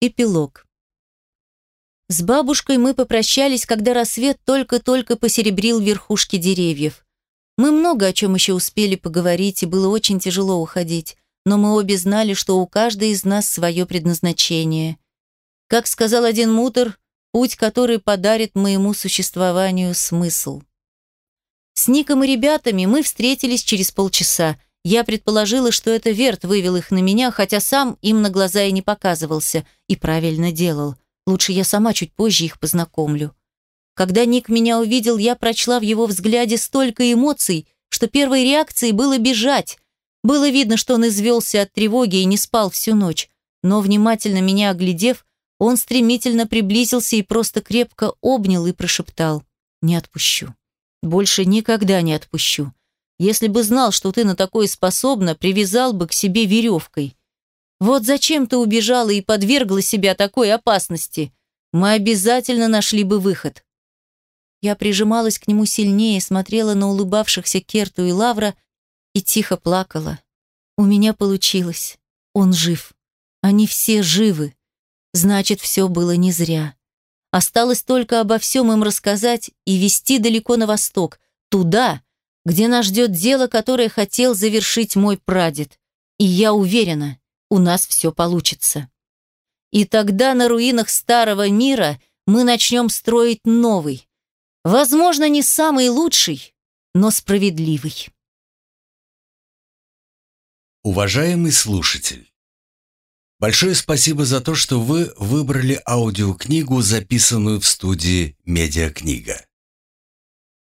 Эпилог. С бабушкой мы попрощались, когда рассвет только-только посеребрил верхушки деревьев. Мы много о чем еще успели поговорить, и было очень тяжело уходить, но мы обе знали, что у каждой из нас свое предназначение. Как сказал один мутор, путь, который подарит моему существованию смысл. С Ником и ребятами мы встретились через полчаса. Я предположила, что это Верт вывел их на меня, хотя сам им на глаза и не показывался, и правильно делал. Лучше я сама чуть позже их познакомлю. Когда Ник меня увидел, я прочла в его взгляде столько эмоций, что первой реакцией было бежать. Было видно, что он извелся от тревоги и не спал всю ночь. Но, внимательно меня оглядев, он стремительно приблизился и просто крепко обнял и прошептал «Не отпущу. Больше никогда не отпущу. Если бы знал, что ты на такое способна, привязал бы к себе веревкой. Вот зачем ты убежала и подвергла себя такой опасности? Мы обязательно нашли бы выход». Я прижималась к нему сильнее, смотрела на улыбавшихся Керту и Лавра и тихо плакала. У меня получилось. Он жив. Они все живы. Значит, все было не зря. Осталось только обо всем им рассказать и вести далеко на восток, туда, где нас ждет дело, которое хотел завершить мой прадед. И я уверена, у нас все получится. И тогда на руинах старого мира мы начнем строить новый, Возможно, не самый лучший, но справедливый. Уважаемый слушатель, большое спасибо за то, что вы выбрали аудиокнигу, записанную в студии «Медиакнига».